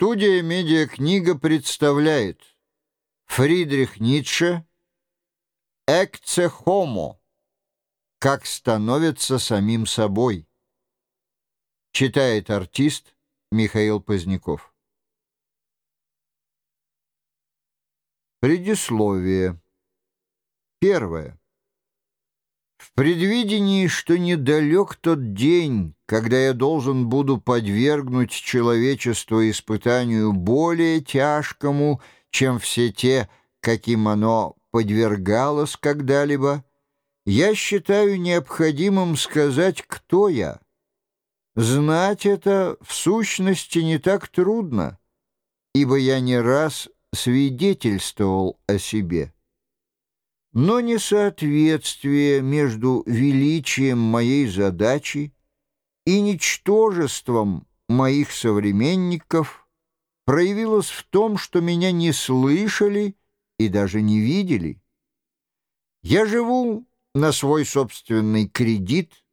Студия «Медиакнига» представляет Фридрих Ницше «Экце хомо» «Как становится самим собой» Читает артист Михаил Поздняков. Предисловие. Первое предвидении, что недалек тот день, когда я должен буду подвергнуть человечество испытанию более тяжкому, чем все те, каким оно подвергалось когда-либо, я считаю необходимым сказать, кто я. Знать это в сущности не так трудно, ибо я не раз свидетельствовал о себе но несоответствие между величием моей задачи и ничтожеством моих современников проявилось в том, что меня не слышали и даже не видели. Я живу на свой собственный кредит,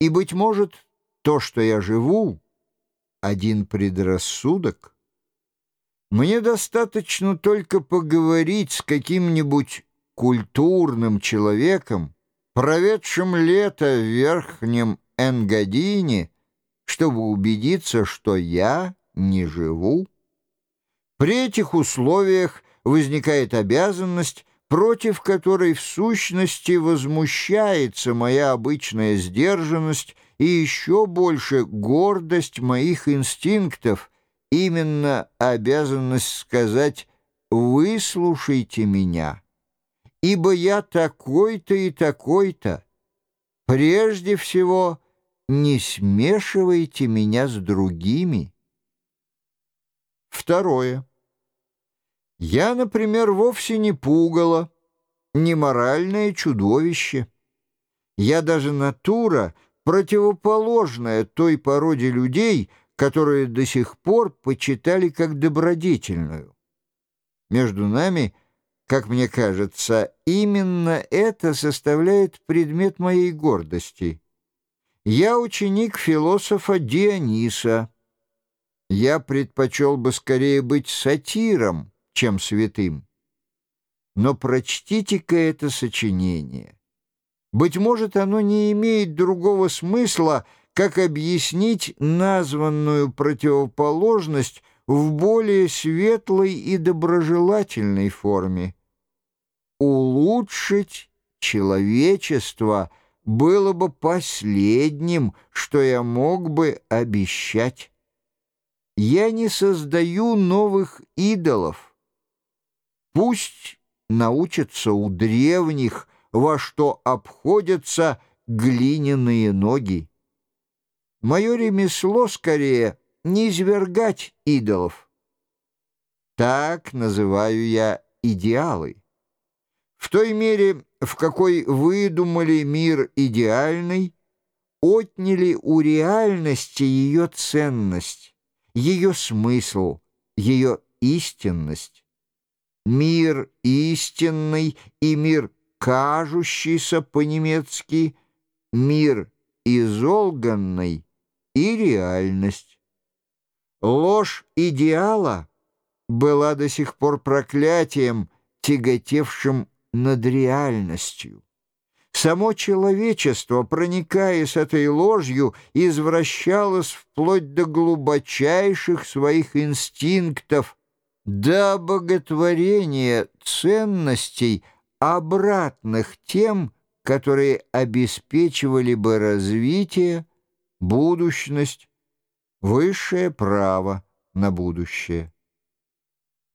и, быть может, то, что я живу, один предрассудок. Мне достаточно только поговорить с каким-нибудь культурным человеком, проведшим лето в Верхнем Энгадине, чтобы убедиться, что я не живу. При этих условиях возникает обязанность, против которой в сущности возмущается моя обычная сдержанность и еще больше гордость моих инстинктов, именно обязанность сказать «выслушайте меня» ибо я такой-то и такой-то. Прежде всего, не смешивайте меня с другими. Второе. Я, например, вовсе не пугало, не моральное чудовище. Я даже натура, противоположная той породе людей, которые до сих пор почитали как добродетельную. Между нами — как мне кажется, именно это составляет предмет моей гордости. Я ученик философа Диониса. Я предпочел бы скорее быть сатиром, чем святым. Но прочтите-ка это сочинение. Быть может, оно не имеет другого смысла, как объяснить названную противоположность в более светлой и доброжелательной форме улучшить человечество было бы последним, что я мог бы обещать. Я не создаю новых идолов. Пусть научатся у древних, во что обходятся глиняные ноги. Мое ремесло скорее не извергать идолов. Так называю я идеалы. В той мере, в какой выдумали мир идеальный, отняли у реальности ее ценность, ее смысл, ее истинность. Мир истинный и мир кажущийся по-немецки, мир изолганный и реальность. Ложь идеала была до сих пор проклятием, тяготевшим над реальностью. Само человечество, проникая с этой ложью, извращалось вплоть до глубочайших своих инстинктов, до боготворения ценностей, обратных тем, которые обеспечивали бы развитие, будущность, высшее право на будущее.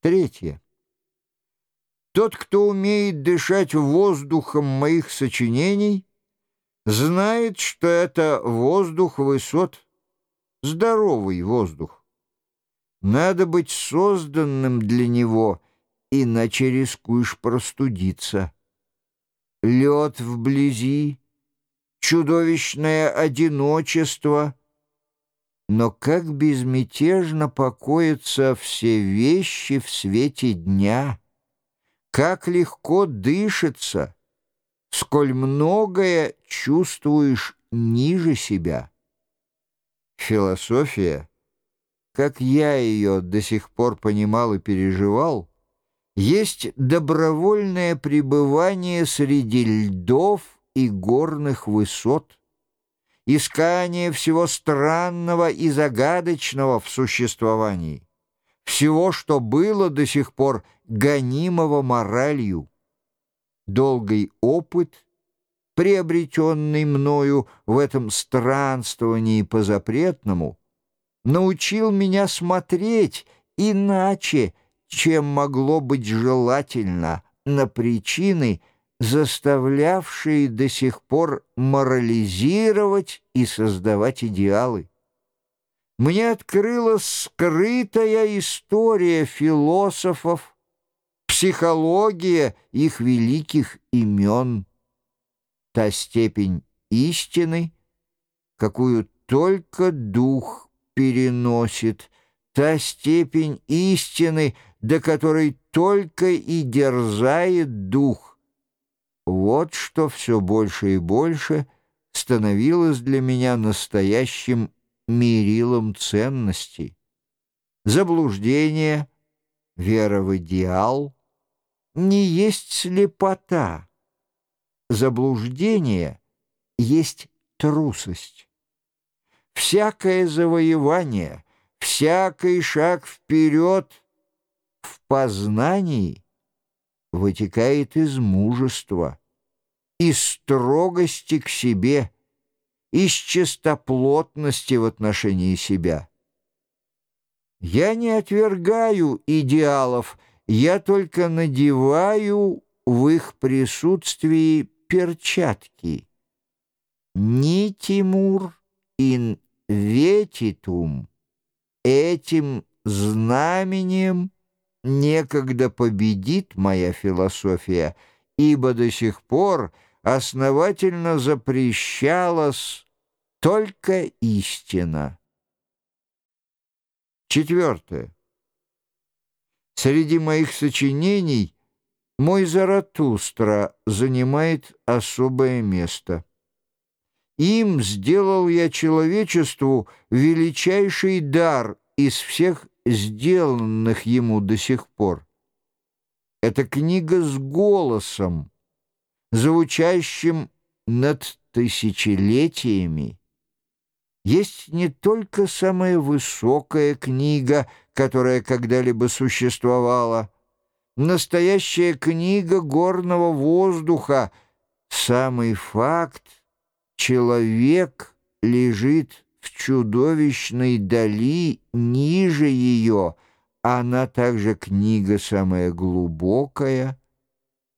Третье. Тот, кто умеет дышать воздухом моих сочинений, знает, что это воздух высот, здоровый воздух. Надо быть созданным для него, иначе рискуешь простудиться. Лед вблизи, чудовищное одиночество — но как безмятежно покоятся все вещи в свете дня — как легко дышится, сколь многое чувствуешь ниже себя. Философия как я ее до сих пор понимал и переживал, есть добровольное пребывание среди льдов и горных высот, искание всего странного и загадочного в существовании, всего, что было до сих пор гонимого моралью. Долгий опыт, приобретенный мною в этом странствовании по запретному, научил меня смотреть иначе, чем могло быть желательно, на причины, заставлявшие до сих пор морализировать и создавать идеалы. Мне открылась скрытая история философов, психология их великих имен, та степень истины, какую только дух переносит, та степень истины, до которой только и дерзает дух. Вот что все больше и больше становилось для меня настоящим мерилом ценностей. Заблуждение, вера в идеал не есть слепота. Заблуждение есть трусость. Всякое завоевание, всякий шаг вперед — в познании вытекает из мужества, из строгости к себе, из чистоплотности в отношении себя. Я не отвергаю идеалов, я только надеваю в их присутствии перчатки. Ни Тимур ин ветитум этим знаменем некогда победит моя философия, ибо до сих пор основательно запрещалась только истина. Четвертое. Среди моих сочинений мой Заратустра занимает особое место. Им сделал я человечеству величайший дар из всех сделанных ему до сих пор. Это книга с голосом, звучащим над тысячелетиями. Есть не только самая высокая книга, которая когда-либо существовала, настоящая книга горного воздуха, самый факт — человек лежит в чудовищной дали ниже ее, она также книга самая глубокая,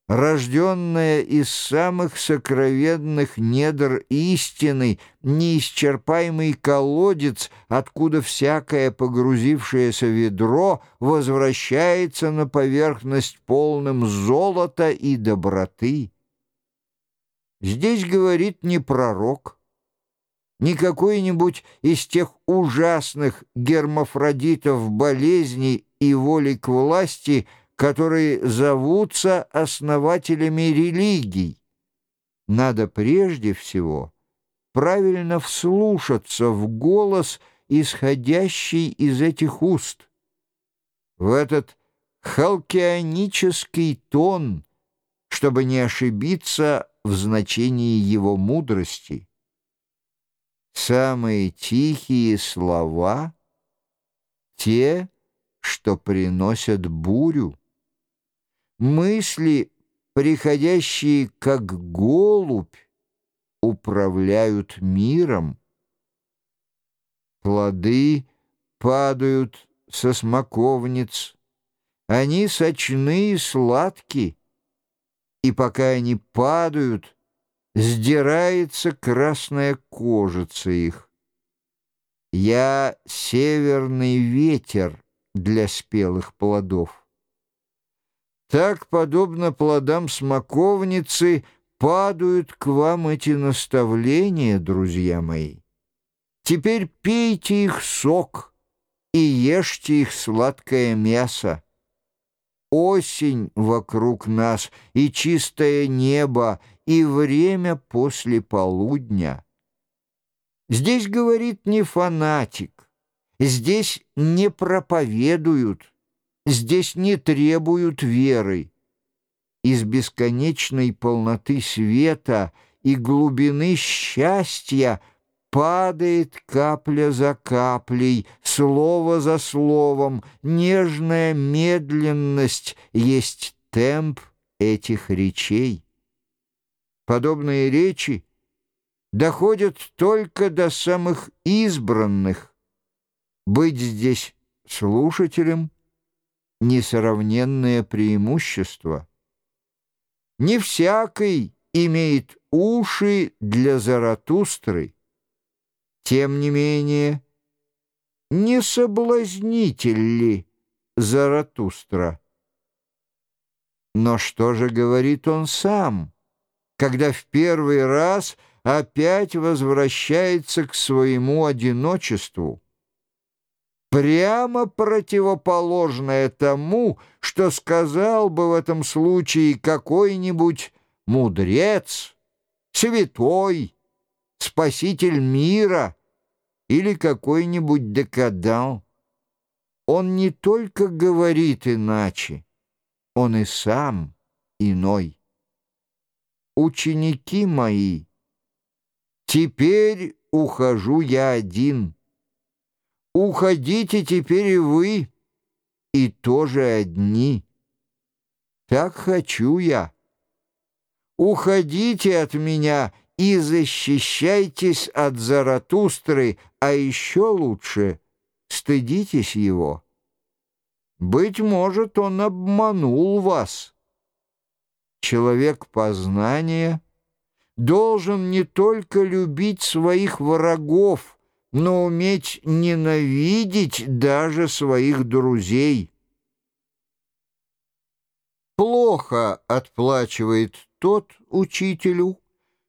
рожденная из самых сокровенных недр истины, неисчерпаемый колодец, откуда всякое погрузившееся ведро возвращается на поверхность полным золота и доброты. Здесь говорит не пророк, не какой-нибудь из тех ужасных гермафродитов болезней и воли к власти, которые зовутся основателями религий. Надо прежде всего правильно вслушаться в голос, исходящий из этих уст, в этот халкионический тон, чтобы не ошибиться в значении его мудрости. Самые тихие слова — те, что приносят бурю. Мысли, приходящие как голубь, управляют миром. Плоды падают со смоковниц, они сочны и сладки, и пока они падают — сдирается красная кожица их. Я северный ветер для спелых плодов. Так, подобно плодам смоковницы, падают к вам эти наставления, друзья мои. Теперь пейте их сок и ешьте их сладкое мясо. Осень вокруг нас и чистое небо, и время после полудня. Здесь говорит не фанатик, Здесь не проповедуют, здесь не требуют веры. Из бесконечной полноты света и глубины счастья падает капля за каплей, слово за словом, нежная медленность есть темп этих речей. Подобные речи доходят только до самых избранных. Быть здесь слушателем — несравненное преимущество. Не всякий имеет уши для Заратустры. Тем не менее, не соблазнитель ли Заратустра? Но что же говорит он сам, когда в первый раз опять возвращается к своему одиночеству? Прямо противоположное тому, что сказал бы в этом случае какой-нибудь мудрец, святой, спаситель мира или какой-нибудь декадан. Он не только говорит иначе, он и сам иной. Ученики мои, теперь ухожу я один. Уходите теперь и вы, и тоже одни. Так хочу я. Уходите от меня и защищайтесь от Заратустры, а еще лучше стыдитесь его. Быть может, он обманул вас. Человек познания должен не только любить своих врагов, но уметь ненавидеть даже своих друзей. Плохо отплачивает тот учителю,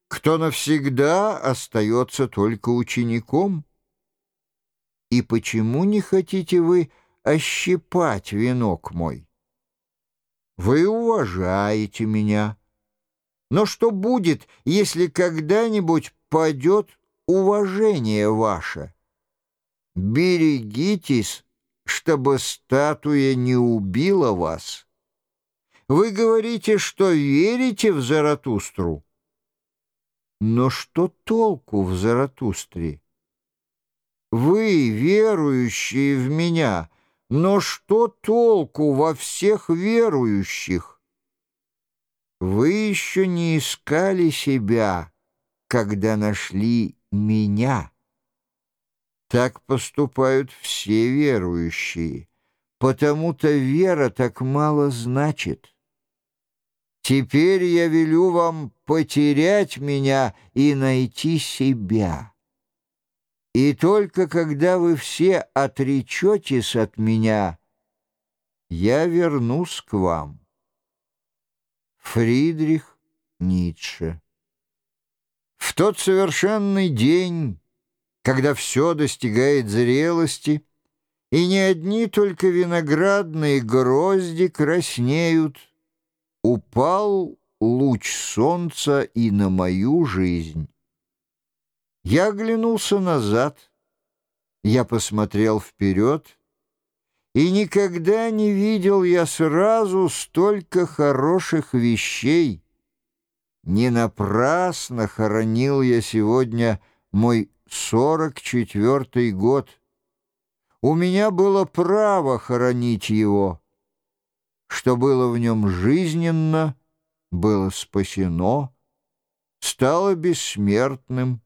кто навсегда остается только учеником. И почему не хотите вы ощипать венок мой. Вы уважаете меня. Но что будет, если когда-нибудь падет уважение ваше? Берегитесь, чтобы статуя не убила вас. Вы говорите, что верите в Заратустру. Но что толку в Заратустре? Вы, верующие в меня, — но что толку во всех верующих? Вы еще не искали себя, когда нашли меня. Так поступают все верующие, потому-то вера так мало значит. Теперь я велю вам потерять меня и найти себя». И только когда вы все отречетесь от меня, я вернусь к вам. Фридрих Ницше В тот совершенный день, когда все достигает зрелости, и не одни только виноградные грозди краснеют, упал луч солнца и на мою жизнь. Я оглянулся назад, я посмотрел вперед, и никогда не видел я сразу столько хороших вещей. Не напрасно хоронил я сегодня мой сорок четвертый год. У меня было право хоронить его. Что было в нем жизненно, было спасено, стало бессмертным.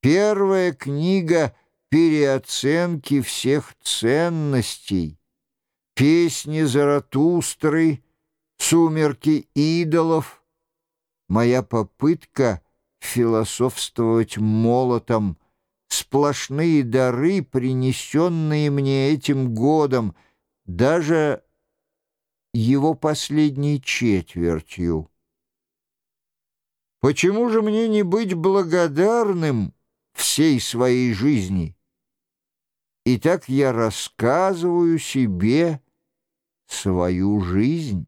Первая книга переоценки всех ценностей. Песни Заратустры, сумерки идолов. Моя попытка философствовать молотом, сплошные дары, принесенные мне этим годом, даже его последней четвертью. Почему же мне не быть благодарным всей своей жизни. И так я рассказываю себе свою жизнь.